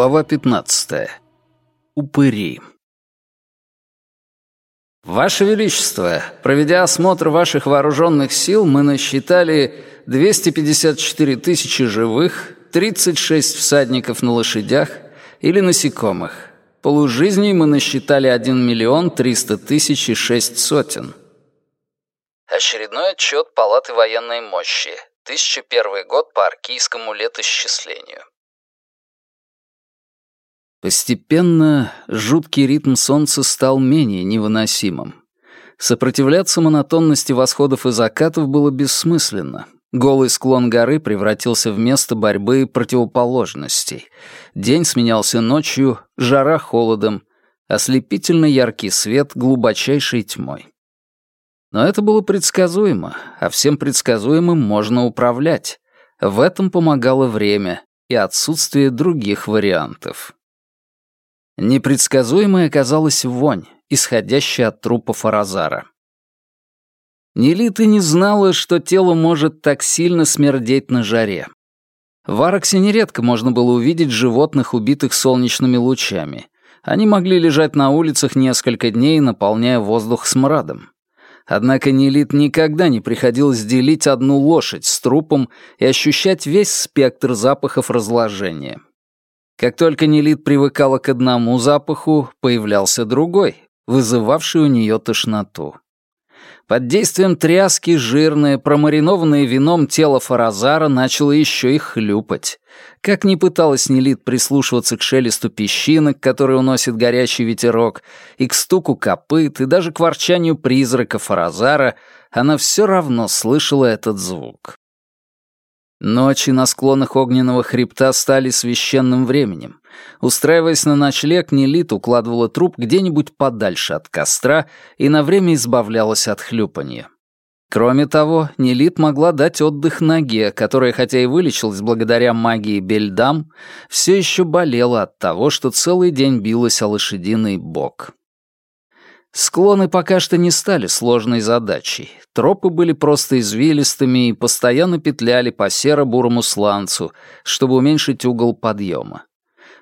Глава 15. Упыри. Ваше Величество, проведя осмотр ваших вооруженных сил, мы насчитали 254 тысячи живых, 36 всадников на лошадях или насекомых. Полужизней мы насчитали 1 миллион 300 тысяч и 6 сотен. Очередной отчет Палаты военной мощи. 1001 год по аркийскому летосчислению. Постепенно жуткий ритм солнца стал менее невыносимым. Сопротивляться монотонности восходов и закатов было бессмысленно. Голый склон горы превратился в место борьбы противоположностей. День сменялся ночью, жара холодом, ослепительно яркий свет глубочайшей тьмой. Но это было предсказуемо, а всем предсказуемым можно управлять. В этом помогало время и отсутствие других вариантов. Непредсказуемой оказалась вонь, исходящая от трупа Фаразара. Нелита не знала, что тело может так сильно смердеть на жаре. В Араксе нередко можно было увидеть животных, убитых солнечными лучами. Они могли лежать на улицах несколько дней, наполняя воздух смрадом. Однако Нелит никогда не приходилось делить одну лошадь с трупом и ощущать весь спектр запахов разложения. Как только Нелит привыкала к одному запаху, появлялся другой, вызывавший у нее тошноту. Под действием тряски жирное, промаринованное вином тело Фаразара начало еще и хлюпать. Как ни пыталась Нелит прислушиваться к шелесту песчинок, который уносит горячий ветерок, и к стуку копыт, и даже к ворчанию призрака Фаразара, она все равно слышала этот звук. Ночи на склонах огненного хребта стали священным временем. Устраиваясь на ночлег, Нелит укладывала труп где-нибудь подальше от костра и на время избавлялась от хлюпанья. Кроме того, Нелит могла дать отдых ноге, которая, хотя и вылечилась благодаря магии Бельдам, все еще болела от того, что целый день билась о лошадиный бок. Склоны пока что не стали сложной задачей. Тропы были просто извилистыми и постоянно петляли по серо-бурому сланцу, чтобы уменьшить угол подъема.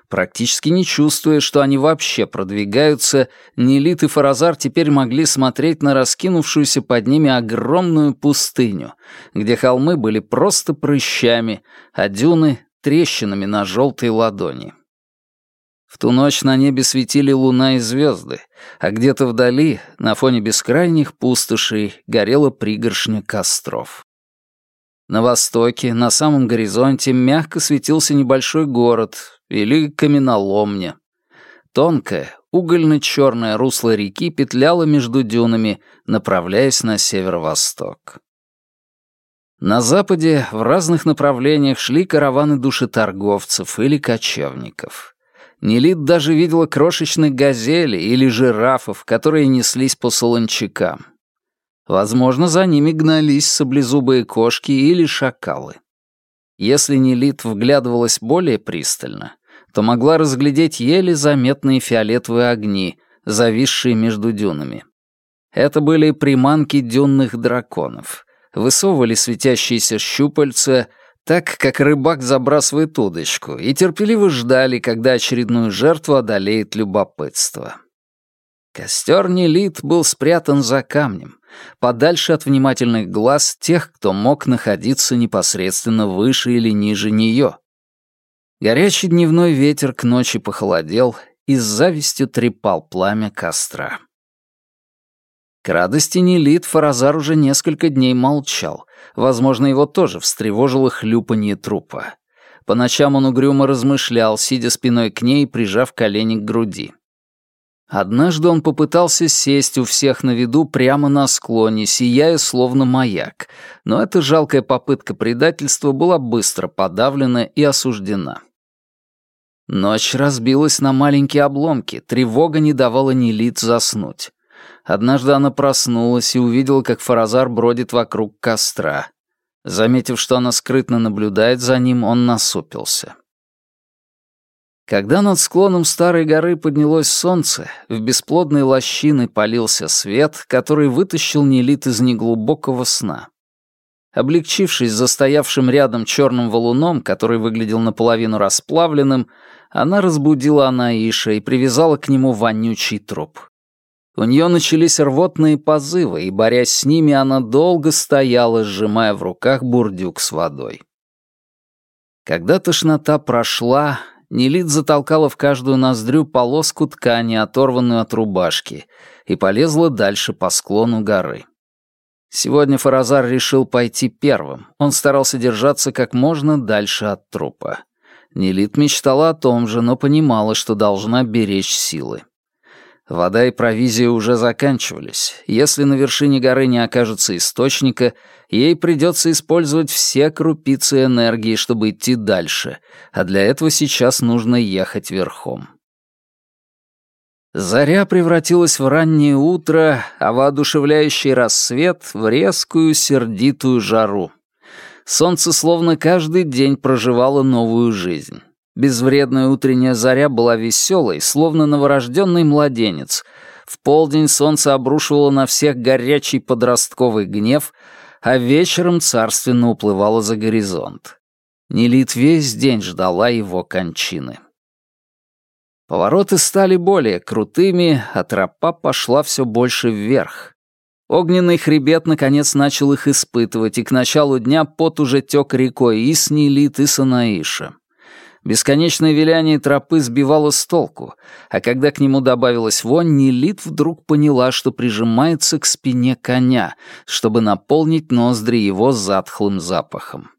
Практически не чувствуя, что они вообще продвигаются, Нелит и Фаразар теперь могли смотреть на раскинувшуюся под ними огромную пустыню, где холмы были просто прыщами, а дюны — трещинами на желтой ладони. В ту ночь на небе светили луна и звезды, а где-то вдали, на фоне бескрайних пустошей, горела пригоршня костров. На востоке, на самом горизонте, мягко светился небольшой город или каменоломня. Тонкое, угольно-черное русло реки петляло между дюнами, направляясь на северо-восток. На западе в разных направлениях шли караваны душеторговцев или кочевников. Нелит даже видела крошечных газели или жирафов, которые неслись по солончакам. Возможно, за ними гнались саблезубые кошки или шакалы. Если Нелит вглядывалась более пристально, то могла разглядеть еле заметные фиолетовые огни, зависшие между дюнами. Это были приманки дюнных драконов. Высовывали светящиеся щупальца, так как рыбак забрасывает удочку, и терпеливо ждали, когда очередную жертву одолеет любопытство. Костер Нелит был спрятан за камнем, подальше от внимательных глаз тех, кто мог находиться непосредственно выше или ниже нее. Горячий дневной ветер к ночи похолодел и с завистью трепал пламя костра. К радости Нелит Фаразар уже несколько дней молчал. Возможно, его тоже встревожило хлюпанье трупа. По ночам он угрюмо размышлял, сидя спиной к ней прижав колени к груди. Однажды он попытался сесть у всех на виду прямо на склоне, сияя словно маяк, но эта жалкая попытка предательства была быстро подавлена и осуждена. Ночь разбилась на маленькие обломки, тревога не давала Нелит заснуть. Однажды она проснулась и увидела, как Фаразар бродит вокруг костра. Заметив, что она скрытно наблюдает за ним, он насупился. Когда над склоном старой горы поднялось солнце, в бесплодной лощины полился свет, который вытащил Нелит из неглубокого сна. Облегчившись застоявшим рядом черным валуном, который выглядел наполовину расплавленным, она разбудила Анаиша и привязала к нему вонючий труп. У нее начались рвотные позывы, и, борясь с ними, она долго стояла, сжимая в руках бурдюк с водой. Когда тошнота прошла, Нелит затолкала в каждую ноздрю полоску ткани, оторванную от рубашки, и полезла дальше по склону горы. Сегодня Фаразар решил пойти первым. Он старался держаться как можно дальше от трупа. Нелит мечтала о том же, но понимала, что должна беречь силы. Вода и провизия уже заканчивались. Если на вершине горы не окажется источника, ей придется использовать все крупицы энергии, чтобы идти дальше, а для этого сейчас нужно ехать верхом. Заря превратилась в раннее утро, а воодушевляющий рассвет — в резкую сердитую жару. Солнце словно каждый день проживало новую жизнь. Безвредная утренняя заря была веселой, словно новорожденный младенец. В полдень солнце обрушивало на всех горячий подростковый гнев, а вечером царственно уплывало за горизонт. Нелит весь день ждала его кончины. Повороты стали более крутыми, а тропа пошла все больше вверх. Огненный хребет наконец начал их испытывать, и к началу дня пот уже тек рекой и с Нелит, и с Анаиша. Бесконечное виляние тропы сбивало с толку, а когда к нему добавилась вонь, Нелит вдруг поняла, что прижимается к спине коня, чтобы наполнить ноздри его затхлым запахом.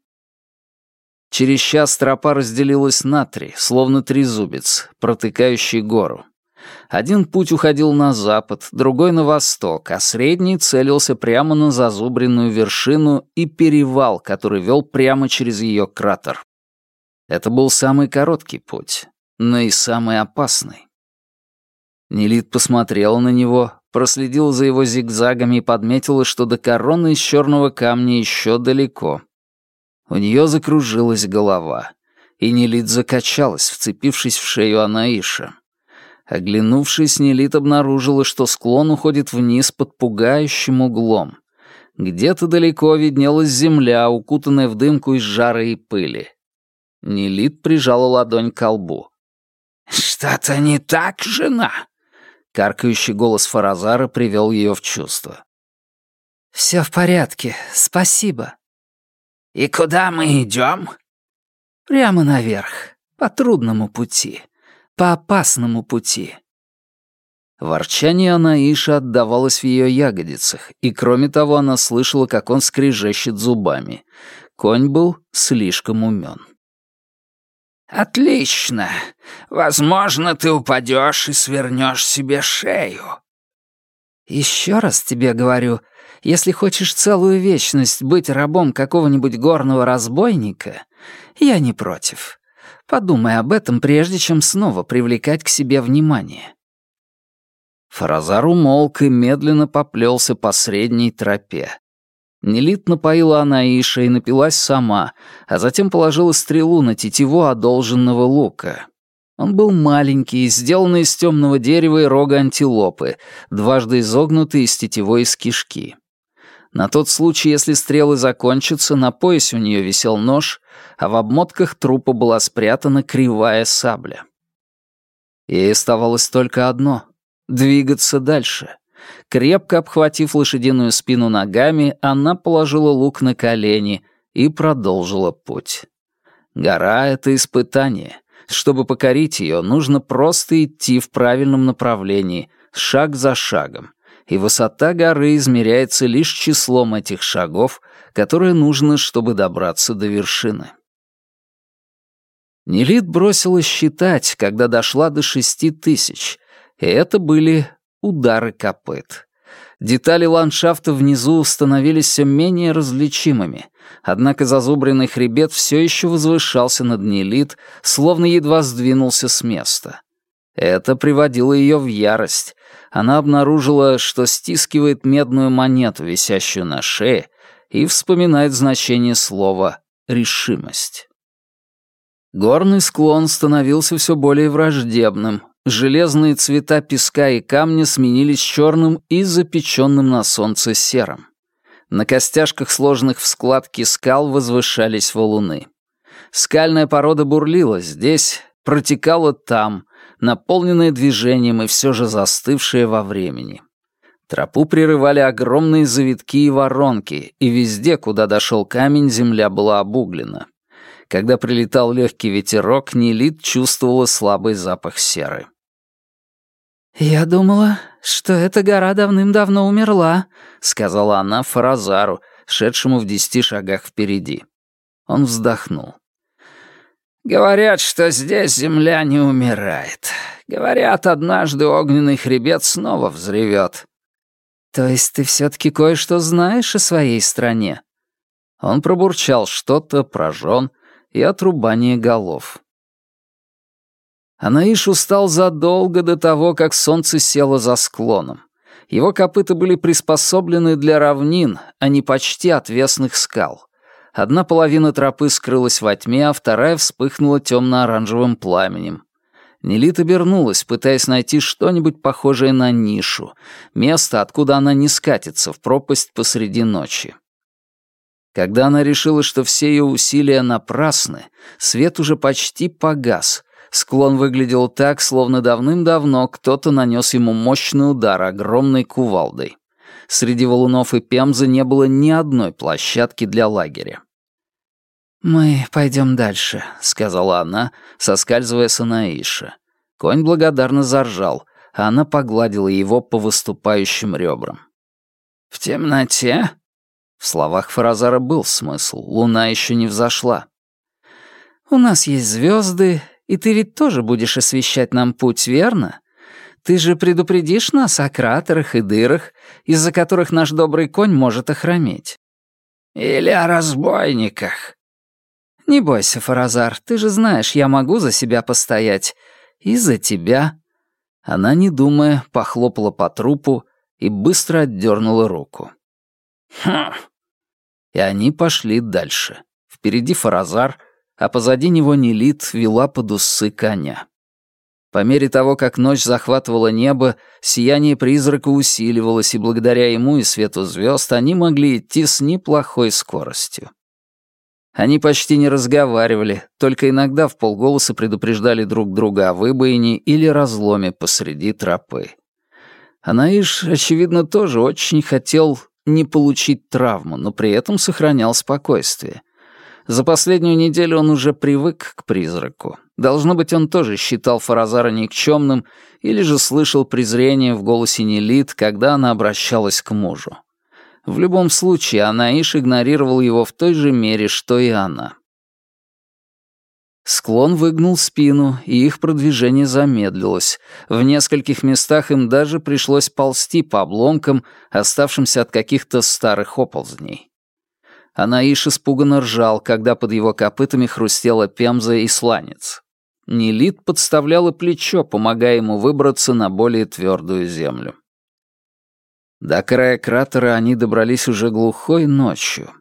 Через час тропа разделилась на три, словно трезубец, протыкающий гору. Один путь уходил на запад, другой — на восток, а средний целился прямо на зазубренную вершину и перевал, который вел прямо через ее кратер. Это был самый короткий путь, но и самый опасный. Нелит посмотрела на него, проследила за его зигзагами и подметила, что до короны из черного камня еще далеко. У нее закружилась голова, и Нелит закачалась, вцепившись в шею Анаиша. Оглянувшись, Нелит обнаружила, что склон уходит вниз под пугающим углом. Где-то далеко виднелась земля, укутанная в дымку из жара и пыли. Нелит прижала ладонь к лбу. «Что-то не так, жена?» Каркающий голос Фаразара привел ее в чувство. «Все в порядке, спасибо». «И куда мы идем?» «Прямо наверх, по трудному пути» по опасному пути. Ворчание Анаиша отдавалось в ее ягодицах, и кроме того она слышала, как он скрежещет зубами. Конь был слишком умен. «Отлично. Возможно, ты упадешь и свернешь себе шею». «Еще раз тебе говорю, если хочешь целую вечность быть рабом какого-нибудь горного разбойника, я не против. Подумай об этом, прежде чем снова привлекать к себе внимание. Фаразар умолк и медленно поплелся по средней тропе. Нелит напоила Анаиша и напилась сама, а затем положила стрелу на тетиву одолженного лука. Он был маленький, сделанный из темного дерева и рога антилопы, дважды изогнутый из тетивой из кишки. На тот случай, если стрелы закончатся, на поясе у нее висел нож, а в обмотках трупа была спрятана кривая сабля. Ей оставалось только одно — двигаться дальше. Крепко обхватив лошадиную спину ногами, она положила лук на колени и продолжила путь. Гора — это испытание. Чтобы покорить ее, нужно просто идти в правильном направлении, шаг за шагом, и высота горы измеряется лишь числом этих шагов, которые нужно, чтобы добраться до вершины. Нелит бросилась считать, когда дошла до шести тысяч, и это были удары копыт. Детали ландшафта внизу становились все менее различимыми, однако зазубренный хребет все еще возвышался над Нелит, словно едва сдвинулся с места. Это приводило ее в ярость. Она обнаружила, что стискивает медную монету, висящую на шее, и вспоминает значение слова «решимость». Горный склон становился все более враждебным. Железные цвета песка и камня сменились черным и запеченным на солнце серым. На костяшках, сложенных в складки скал, возвышались валуны. Скальная порода бурлила здесь, протекала там, наполненная движением и все же застывшая во времени. Тропу прерывали огромные завитки и воронки, и везде, куда дошел камень, земля была обуглена. Когда прилетал легкий ветерок, Нелит чувствовала слабый запах серы. «Я думала, что эта гора давным-давно умерла», — сказала она Фаразару, шедшему в десяти шагах впереди. Он вздохнул. «Говорят, что здесь земля не умирает. Говорят, однажды огненный хребет снова взревет. «То есть ты все-таки кое-что знаешь о своей стране?» Он пробурчал что-то про и отрубание голов. Анаиш устал задолго до того, как солнце село за склоном. Его копыта были приспособлены для равнин, а не почти отвесных скал. Одна половина тропы скрылась во тьме, а вторая вспыхнула темно-оранжевым пламенем. Нелит обернулась, пытаясь найти что-нибудь похожее на нишу, место, откуда она не скатится в пропасть посреди ночи. Когда она решила, что все ее усилия напрасны, свет уже почти погас. Склон выглядел так, словно давным-давно кто-то нанес ему мощный удар огромной кувалдой. Среди валунов и пемзы не было ни одной площадки для лагеря. «Мы пойдем дальше», — сказала она, соскальзывая с Анаиша. Конь благодарно заржал, а она погладила его по выступающим ребрам. «В темноте?» В словах Фаразара был смысл, луна еще не взошла. «У нас есть звезды, и ты ведь тоже будешь освещать нам путь, верно? Ты же предупредишь нас о кратерах и дырах, из-за которых наш добрый конь может охрометь». «Или о разбойниках», «Не бойся, Фаразар, ты же знаешь, я могу за себя постоять. И за тебя». Она, не думая, похлопала по трупу и быстро отдернула руку. «Хм!» И они пошли дальше. Впереди Фаразар, а позади него Нелит вела под усы коня. По мере того, как ночь захватывала небо, сияние призрака усиливалось, и благодаря ему и свету звезд они могли идти с неплохой скоростью. Они почти не разговаривали, только иногда в полголоса предупреждали друг друга о выбоине или разломе посреди тропы. Анаиш, очевидно, тоже очень хотел не получить травму, но при этом сохранял спокойствие. За последнюю неделю он уже привык к призраку. Должно быть, он тоже считал Фаразара никчемным или же слышал презрение в голосе Нелит, когда она обращалась к мужу. В любом случае, Анаиш игнорировал его в той же мере, что и она. Склон выгнул спину, и их продвижение замедлилось. В нескольких местах им даже пришлось ползти по обломкам, оставшимся от каких-то старых оползней. Анаиш испуганно ржал, когда под его копытами хрустела пемза и сланец. Нелит подставляла плечо, помогая ему выбраться на более твердую землю. До края кратера они добрались уже глухой ночью.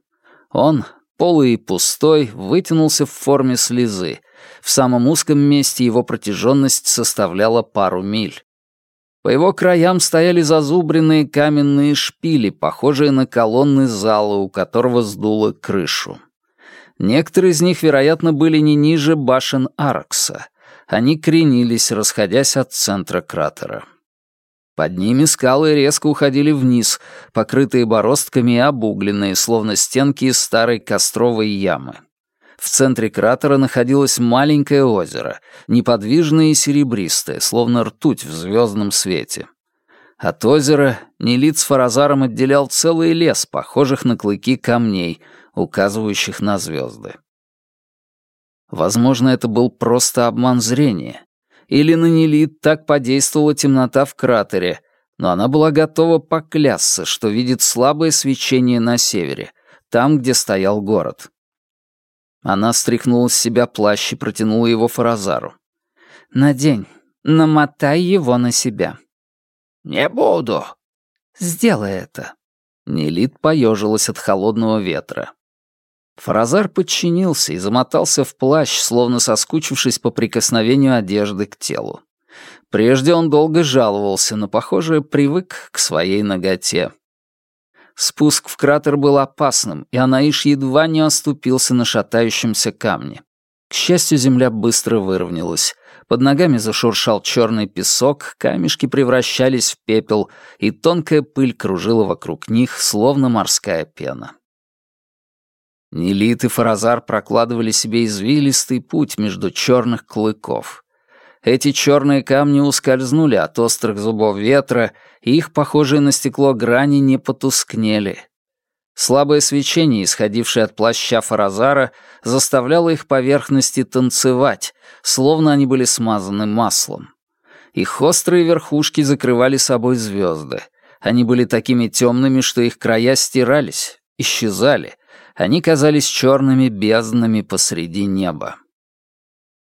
Он, полый и пустой, вытянулся в форме слезы. В самом узком месте его протяженность составляла пару миль. По его краям стояли зазубренные каменные шпили, похожие на колонны зала, у которого сдуло крышу. Некоторые из них, вероятно, были не ниже башен Аркса. Они кренились, расходясь от центра кратера. Под ними скалы резко уходили вниз, покрытые бороздками и обугленные, словно стенки из старой костровой ямы. В центре кратера находилось маленькое озеро, неподвижное и серебристое, словно ртуть в звездном свете. От озера Нелит с Фаразаром отделял целый лес, похожих на клыки камней, указывающих на звезды. Возможно, это был просто обман зрения, или на Нелит так подействовала темнота в кратере, но она была готова поклясться, что видит слабое свечение на севере, там, где стоял город. Она стряхнула с себя плащ и протянула его Фаразару. «Надень, намотай его на себя». «Не буду». «Сделай это». Нелит поежилась от холодного ветра. Фаразар подчинился и замотался в плащ, словно соскучившись по прикосновению одежды к телу. Прежде он долго жаловался, но, похоже, привык к своей ноготе. Спуск в кратер был опасным, и Анаиш едва не оступился на шатающемся камне. К счастью, земля быстро выровнялась. Под ногами зашуршал черный песок, камешки превращались в пепел, и тонкая пыль кружила вокруг них, словно морская пена. Нелит и Фаразар прокладывали себе извилистый путь между черных клыков. Эти черные камни ускользнули от острых зубов ветра, и их, похожие на стекло грани, не потускнели. Слабое свечение, исходившее от плаща Фаразара, заставляло их поверхности танцевать, словно они были смазаны маслом. Их острые верхушки закрывали собой звезды. Они были такими темными, что их края стирались, исчезали. Они казались черными безднами посреди неба.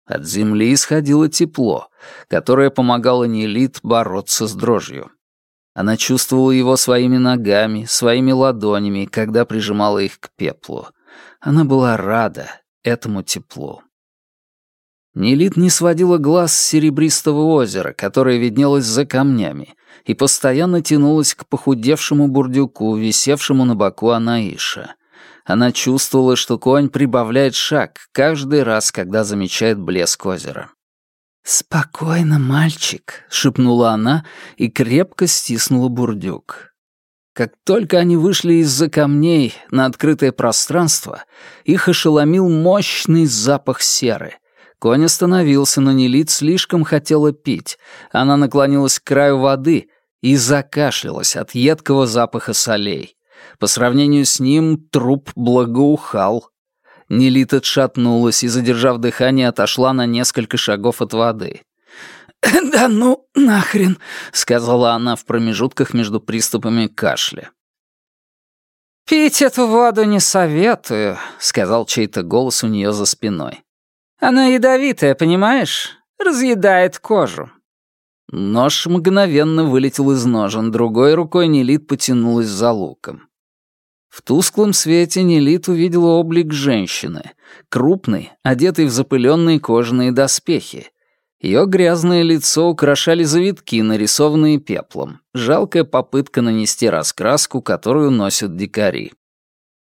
От земли исходило тепло, которое помогало Нелит бороться с дрожью. Она чувствовала его своими ногами, своими ладонями, когда прижимала их к пеплу. Она была рада этому теплу. Нелит не сводила глаз с серебристого озера, которое виднелось за камнями, и постоянно тянулась к похудевшему бурдюку, висевшему на боку Анаиша. Она чувствовала, что конь прибавляет шаг каждый раз, когда замечает блеск озера. «Спокойно, мальчик», — шепнула она и крепко стиснула бурдюк. Как только они вышли из-за камней на открытое пространство, их ошеломил мощный запах серы. Конь остановился, но Нелит слишком хотела пить. Она наклонилась к краю воды и закашлялась от едкого запаха солей. По сравнению с ним труп благоухал. Нелит отшатнулась и, задержав дыхание, отошла на несколько шагов от воды. «Да ну нахрен», — сказала она в промежутках между приступами кашля. «Пить эту воду не советую», — сказал чей-то голос у нее за спиной. «Она ядовитая, понимаешь? Разъедает кожу». Нож мгновенно вылетел из ножен, другой рукой Нелит потянулась за луком. В тусклом свете Нелит увидела облик женщины, крупной, одетой в запыленные кожаные доспехи. Ее грязное лицо украшали завитки, нарисованные пеплом, жалкая попытка нанести раскраску, которую носят дикари.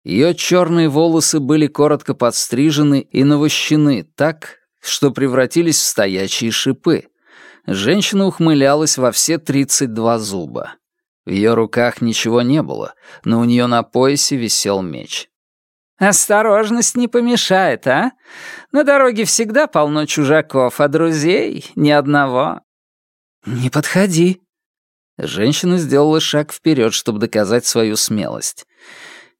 Ее черные волосы были коротко подстрижены и навощены так, что превратились в стоячие шипы. Женщина ухмылялась во все тридцать два зуба. В ее руках ничего не было, но у нее на поясе висел меч. «Осторожность не помешает, а? На дороге всегда полно чужаков, а друзей ни одного». «Не подходи». Женщина сделала шаг вперед, чтобы доказать свою смелость.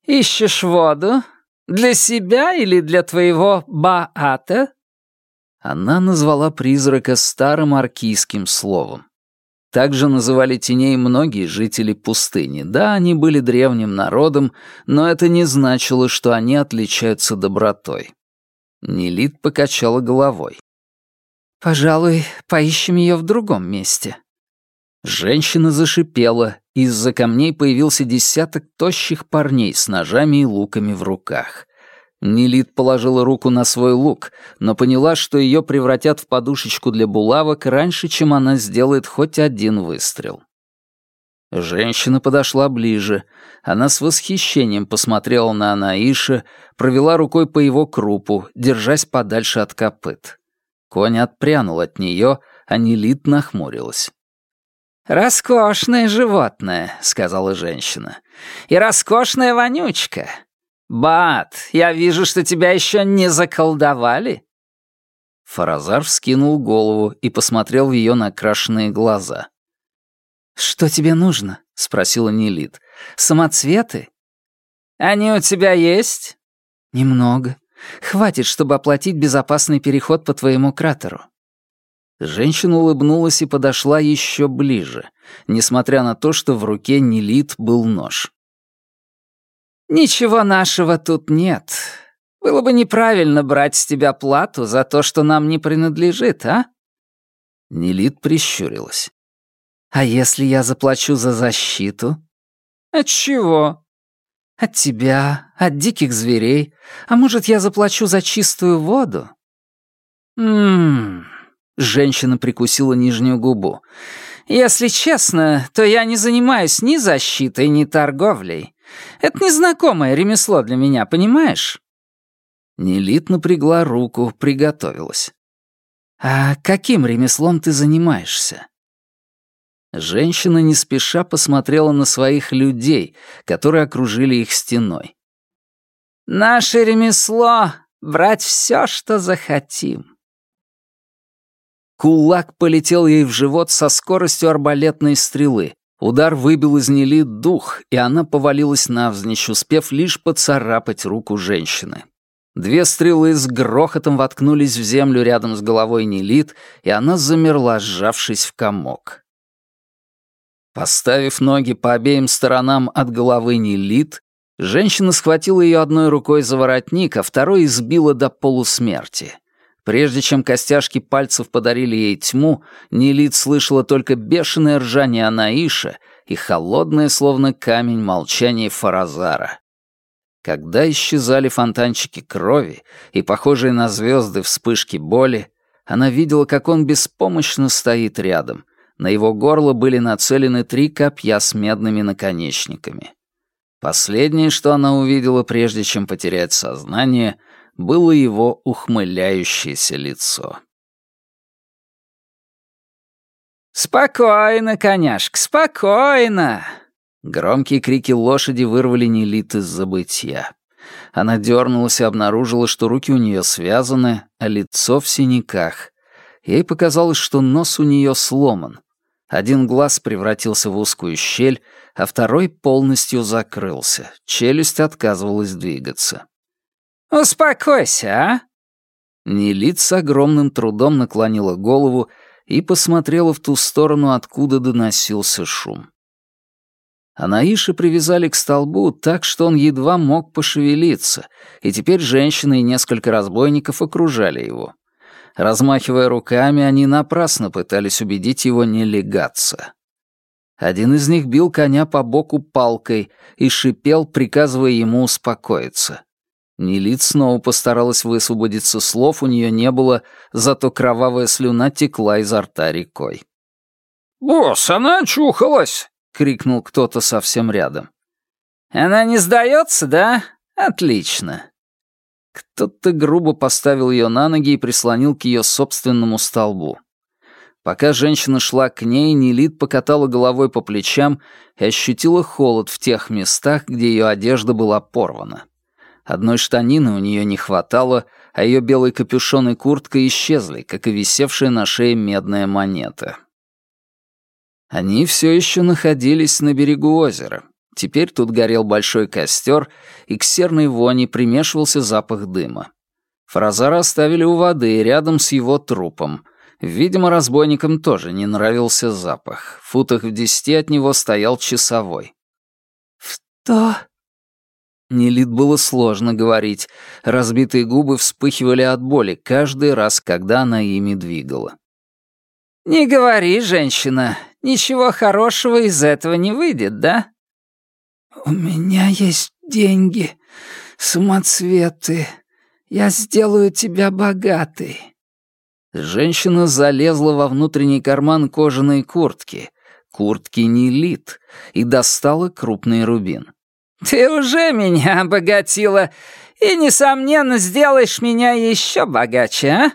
«Ищешь воду? Для себя или для твоего Баата?» Она назвала призрака старым аркийским словом. Также называли теней многие жители пустыни. Да, они были древним народом, но это не значило, что они отличаются добротой. Нелит покачала головой. «Пожалуй, поищем ее в другом месте». Женщина зашипела, из-за камней появился десяток тощих парней с ножами и луками в руках. Нелит положила руку на свой лук, но поняла, что ее превратят в подушечку для булавок раньше, чем она сделает хоть один выстрел. Женщина подошла ближе. Она с восхищением посмотрела на Анаиша, провела рукой по его крупу, держась подальше от копыт. Конь отпрянул от нее, а Нелит нахмурилась. «Роскошное животное», — сказала женщина. «И роскошная вонючка. «Бат, я вижу, что тебя еще не заколдовали». Фаразар вскинул голову и посмотрел в ее накрашенные глаза. «Что тебе нужно?» — спросила Нелит. «Самоцветы?» «Они у тебя есть?» «Немного. Хватит, чтобы оплатить безопасный переход по твоему кратеру». Женщина улыбнулась и подошла еще ближе, несмотря на то, что в руке Нелит был нож. «Ничего нашего тут нет. Было бы неправильно брать с тебя плату за то, что нам не принадлежит, а?» Нелит прищурилась. «А если я заплачу за защиту?» «От чего?» «От тебя, от диких зверей. А может, я заплачу за чистую воду?» «Ммм...» Женщина прикусила нижнюю губу. «Если честно, то я не занимаюсь ни защитой, ни торговлей. Это незнакомое ремесло для меня, понимаешь?» Нелит напрягла руку, приготовилась. «А каким ремеслом ты занимаешься?» Женщина не спеша посмотрела на своих людей, которые окружили их стеной. «Наше ремесло — брать все, что захотим». Кулак полетел ей в живот со скоростью арбалетной стрелы. Удар выбил из Нели дух, и она повалилась навзничь, успев лишь поцарапать руку женщины. Две стрелы с грохотом воткнулись в землю рядом с головой Нелит, и она замерла, сжавшись в комок. Поставив ноги по обеим сторонам от головы Нелит, женщина схватила ее одной рукой за воротник, а второй избила до полусмерти. Прежде чем костяшки пальцев подарили ей тьму, Нелит слышала только бешеное ржание Анаиша и холодное, словно камень, молчание Фаразара. Когда исчезали фонтанчики крови и похожие на звезды вспышки боли, она видела, как он беспомощно стоит рядом — на его горло были нацелены три копья с медными наконечниками. Последнее, что она увидела, прежде чем потерять сознание, было его ухмыляющееся лицо. «Спокойно, коняшка, спокойно!» Громкие крики лошади вырвали Нелит из забытья. Она дернулась и обнаружила, что руки у нее связаны, а лицо в синяках. Ей показалось, что нос у нее сломан. Один глаз превратился в узкую щель, а второй полностью закрылся. Челюсть отказывалась двигаться. «Успокойся, а!» Нелит огромным трудом наклонила голову и посмотрела в ту сторону, откуда доносился шум. Анаиша привязали к столбу так, что он едва мог пошевелиться, и теперь женщина и несколько разбойников окружали его. Размахивая руками, они напрасно пытались убедить его не легаться. Один из них бил коня по боку палкой и шипел, приказывая ему успокоиться. Нелит снова постаралась высвободиться, слов у нее не было, зато кровавая слюна текла изо рта рекой. «Босс, она очухалась!» — крикнул кто-то совсем рядом. «Она не сдается, да? Отлично. Кто-то грубо поставил ее на ноги и прислонил к ее собственному столбу. Пока женщина шла к ней, Нелит покатала головой по плечам и ощутила холод в тех местах, где ее одежда была порвана. Одной штанины у нее не хватало, а ее белый капюшон и куртка исчезли, как и висевшая на шее медная монета. Они все еще находились на берегу озера. Теперь тут горел большой костер, и к серной вони примешивался запах дыма. Фразара оставили у воды, рядом с его трупом. Видимо, разбойникам тоже не нравился запах. В футах в десяти от него стоял часовой. «Что?» Нелит было сложно говорить. Разбитые губы вспыхивали от боли каждый раз, когда она ими двигала. «Не говори, женщина. Ничего хорошего из этого не выйдет, да?» «У меня есть деньги, самоцветы. Я сделаю тебя богатой». Женщина залезла во внутренний карман кожаной куртки, куртки Нелит, и достала крупный рубин. «Ты уже меня обогатила, и, несомненно, сделаешь меня еще богаче, а?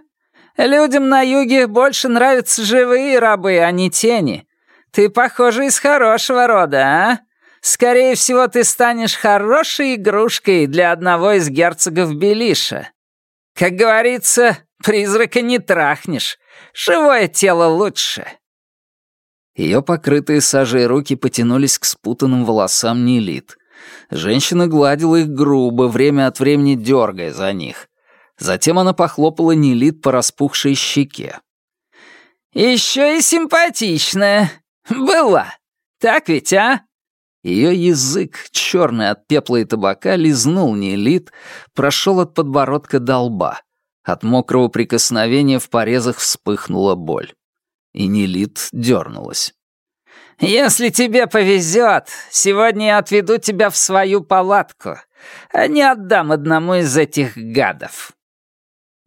Людям на юге больше нравятся живые рабы, а не тени. Ты, похоже, из хорошего рода, а? Скорее всего, ты станешь хорошей игрушкой для одного из герцогов Белиша. Как говорится, призрака не трахнешь. Живое тело лучше». Ее покрытые сажей руки потянулись к спутанным волосам Нелит. Женщина гладила их грубо, время от времени дергая за них. Затем она похлопала Нелит по распухшей щеке. «Еще и симпатичная. Была. Так ведь, а?» Ее язык, черный от пепла и табака, лизнул Нелит, прошел от подбородка до лба. От мокрого прикосновения в порезах вспыхнула боль. И Нелит дернулась. «Если тебе повезет, сегодня я отведу тебя в свою палатку, а не отдам одному из этих гадов».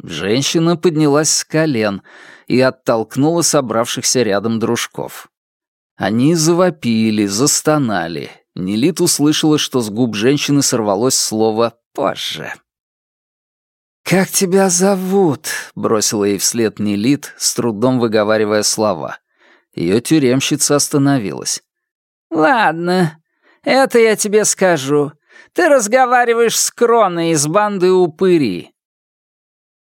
Женщина поднялась с колен и оттолкнула собравшихся рядом дружков. Они завопили, застонали. Нелит услышала, что с губ женщины сорвалось слово «позже». «Как тебя зовут?» — бросила ей вслед Нелит, с трудом выговаривая слова. Ее тюремщица остановилась. «Ладно, это я тебе скажу. Ты разговариваешь с Кроной из банды упыри».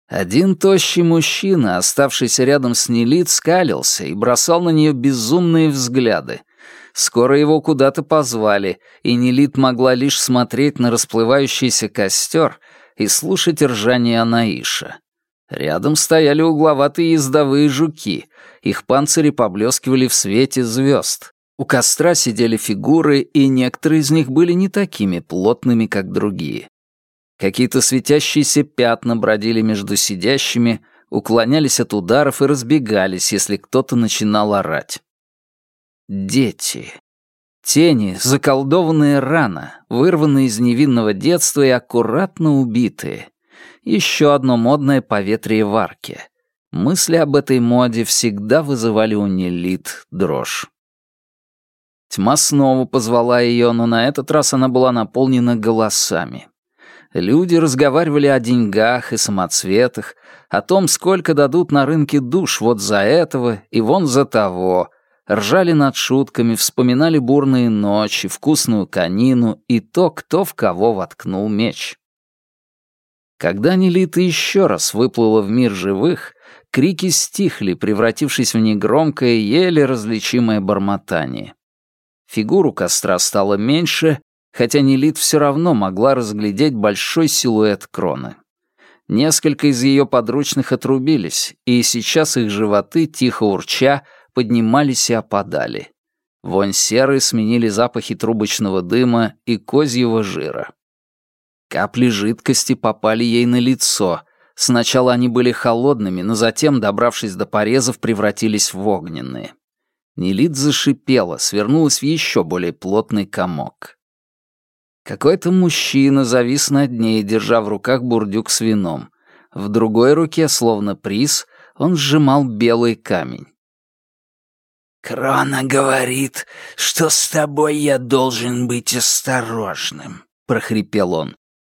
Один тощий мужчина, оставшийся рядом с Нелит, скалился и бросал на нее безумные взгляды. Скоро его куда-то позвали, и Нелит могла лишь смотреть на расплывающийся костер и слушать ржание Анаиша. Рядом стояли угловатые ездовые жуки, их панцири поблескивали в свете звезд. У костра сидели фигуры, и некоторые из них были не такими плотными, как другие. Какие-то светящиеся пятна бродили между сидящими, уклонялись от ударов и разбегались, если кто-то начинал орать. Дети. Тени, заколдованные рано, вырванные из невинного детства и аккуратно убитые. Еще одно модное поветрие в арке. Мысли об этой моде всегда вызывали у Нелит дрожь. Тьма снова позвала ее, но на этот раз она была наполнена голосами. Люди разговаривали о деньгах и самоцветах, о том, сколько дадут на рынке душ вот за этого и вон за того, ржали над шутками, вспоминали бурные ночи, вкусную конину и то, кто в кого воткнул меч. Когда Нелита еще раз выплыла в мир живых, крики стихли, превратившись в негромкое, еле различимое бормотание. Фигуру костра стало меньше, хотя Нелит все равно могла разглядеть большой силуэт кроны. Несколько из ее подручных отрубились, и сейчас их животы, тихо урча, поднимались и опадали. Вонь серы сменили запахи трубочного дыма и козьего жира. Капли жидкости попали ей на лицо. Сначала они были холодными, но затем, добравшись до порезов, превратились в огненные. Нелит зашипела, свернулась в еще более плотный комок. Какой-то мужчина завис над ней, держа в руках бурдюк с вином. В другой руке, словно приз, он сжимал белый камень. «Крона говорит, что с тобой я должен быть осторожным», — прохрипел он.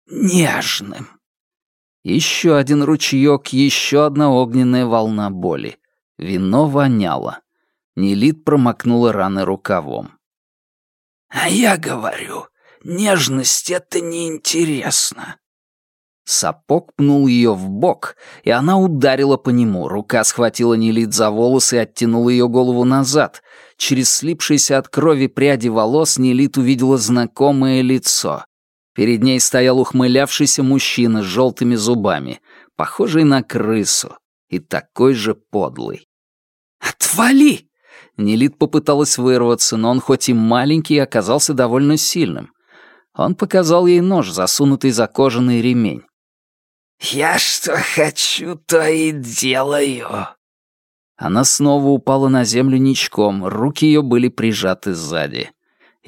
«Нежным». Еще один ручеек, еще одна огненная волна боли. Вино воняло. Нелит промокнула раны рукавом. «А я говорю, нежность — это неинтересно. Сапог пнул ее в бок, и она ударила по нему. Рука схватила Нелит за волосы и оттянула ее голову назад. Через слипшиеся от крови пряди волос Нелит увидела знакомое лицо. Перед ней стоял ухмылявшийся мужчина с желтыми зубами, похожий на крысу, и такой же подлый. «Отвали!» Нелит попыталась вырваться, но он хоть и маленький, оказался довольно сильным. Он показал ей нож, засунутый за кожаный ремень. «Я что хочу, то и делаю». Она снова упала на землю ничком, руки ее были прижаты сзади.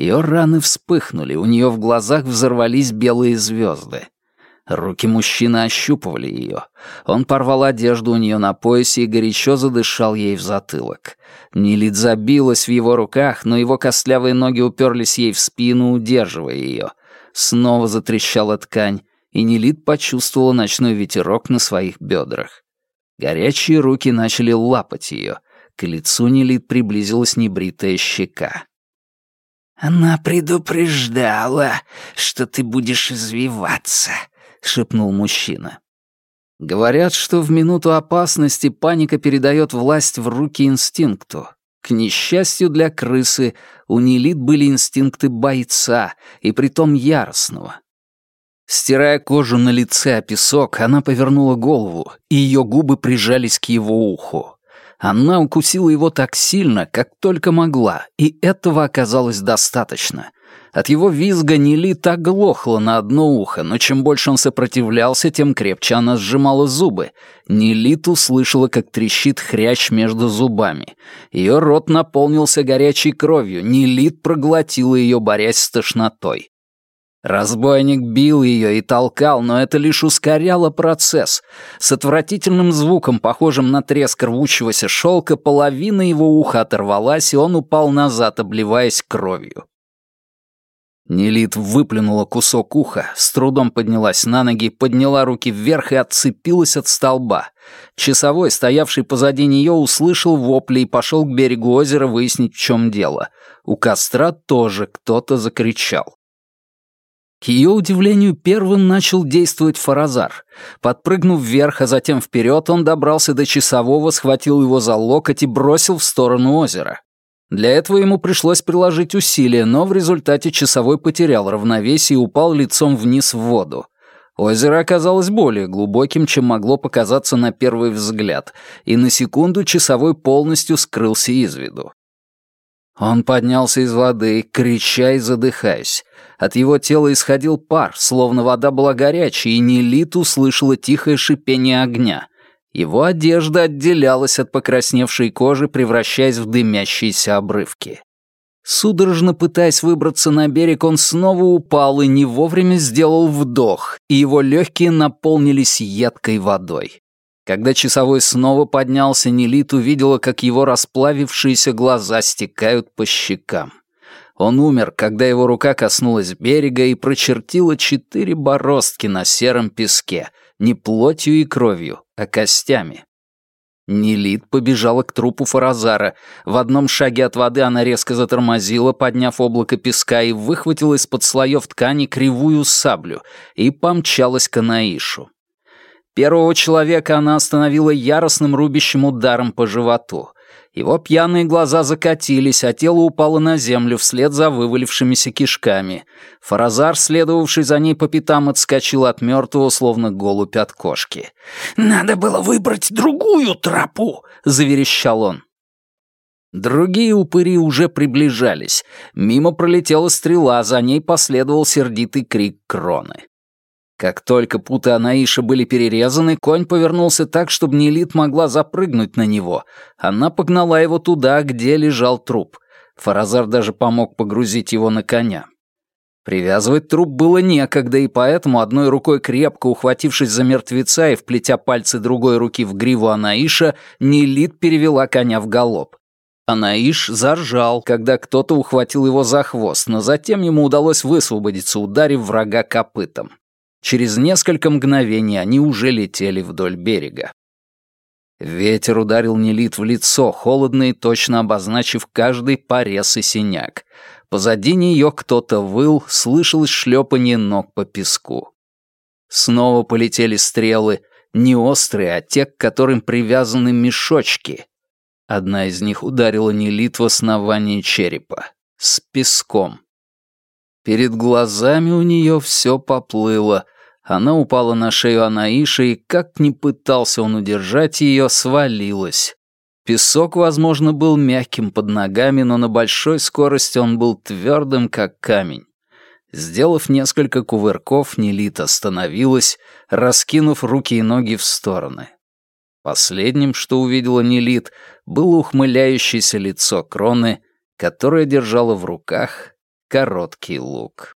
Ее раны вспыхнули, у нее в глазах взорвались белые звезды. Руки мужчины ощупывали ее. Он порвал одежду у нее на поясе и горячо задышал ей в затылок. Нилит забилась в его руках, но его костлявые ноги уперлись ей в спину, удерживая ее. Снова затрещала ткань и Нелит почувствовала ночной ветерок на своих бедрах. Горячие руки начали лапать ее. К лицу Нелит приблизилась небритая щека. «Она предупреждала, что ты будешь извиваться», — шепнул мужчина. Говорят, что в минуту опасности паника передает власть в руки инстинкту. К несчастью для крысы, у Нелит были инстинкты бойца, и притом яростного. Стирая кожу на лице о песок, она повернула голову, и ее губы прижались к его уху. Она укусила его так сильно, как только могла, и этого оказалось достаточно. От его визга Нелит оглохла на одно ухо, но чем больше он сопротивлялся, тем крепче она сжимала зубы. Нелит услышала, как трещит хрящ между зубами. Ее рот наполнился горячей кровью, Нелит проглотила ее, борясь с тошнотой. Разбойник бил ее и толкал, но это лишь ускоряло процесс. С отвратительным звуком, похожим на треск рвущегося шелка, половина его уха оторвалась, и он упал назад, обливаясь кровью. Нелит выплюнула кусок уха, с трудом поднялась на ноги, подняла руки вверх и отцепилась от столба. Часовой, стоявший позади нее, услышал вопли и пошел к берегу озера выяснить, в чем дело. У костра тоже кто-то закричал. К ее удивлению, первым начал действовать Фаразар. Подпрыгнув вверх, а затем вперед, он добрался до часового, схватил его за локоть и бросил в сторону озера. Для этого ему пришлось приложить усилия, но в результате часовой потерял равновесие и упал лицом вниз в воду. Озеро оказалось более глубоким, чем могло показаться на первый взгляд, и на секунду часовой полностью скрылся из виду. Он поднялся из воды, крича и задыхаясь. От его тела исходил пар, словно вода была горячей, и Нелит услышала тихое шипение огня. Его одежда отделялась от покрасневшей кожи, превращаясь в дымящиеся обрывки. Судорожно пытаясь выбраться на берег, он снова упал и не вовремя сделал вдох, и его легкие наполнились едкой водой. Когда часовой снова поднялся, Нелит увидела, как его расплавившиеся глаза стекают по щекам. Он умер, когда его рука коснулась берега и прочертила четыре бороздки на сером песке, не плотью и кровью, а костями. Нелит побежала к трупу Фаразара. В одном шаге от воды она резко затормозила, подняв облако песка, и выхватила из-под слоев ткани кривую саблю и помчалась к Анаишу. Первого человека она остановила яростным рубящим ударом по животу. Его пьяные глаза закатились, а тело упало на землю вслед за вывалившимися кишками. Фаразар, следовавший за ней по пятам, отскочил от мертвого, словно голубь от кошки. «Надо было выбрать другую тропу!» — заверещал он. Другие упыри уже приближались. Мимо пролетела стрела, за ней последовал сердитый крик кроны. Как только путы Анаиша были перерезаны, конь повернулся так, чтобы Нелит могла запрыгнуть на него. Она погнала его туда, где лежал труп. Фаразар даже помог погрузить его на коня. Привязывать труп было некогда, и поэтому, одной рукой крепко ухватившись за мертвеца и вплетя пальцы другой руки в гриву Анаиша, Нелит перевела коня в галоп. Анаиш заржал, когда кто-то ухватил его за хвост, но затем ему удалось высвободиться, ударив врага копытом. Через несколько мгновений они уже летели вдоль берега. Ветер ударил Нелит в лицо, холодно и точно обозначив каждый порез и синяк. Позади нее кто-то выл, слышалось шлепанье ног по песку. Снова полетели стрелы, не острые, а те, к которым привязаны мешочки. Одна из них ударила Нелит в основание черепа. С песком. Перед глазами у нее все поплыло. Она упала на шею Анаиша, и как ни пытался он удержать ее, свалилась. Песок, возможно, был мягким под ногами, но на большой скорости он был твердым, как камень. Сделав несколько кувырков, Нелит остановилась, раскинув руки и ноги в стороны. Последним, что увидела Нелит, было ухмыляющееся лицо Кроны, которое держало в руках короткий лук.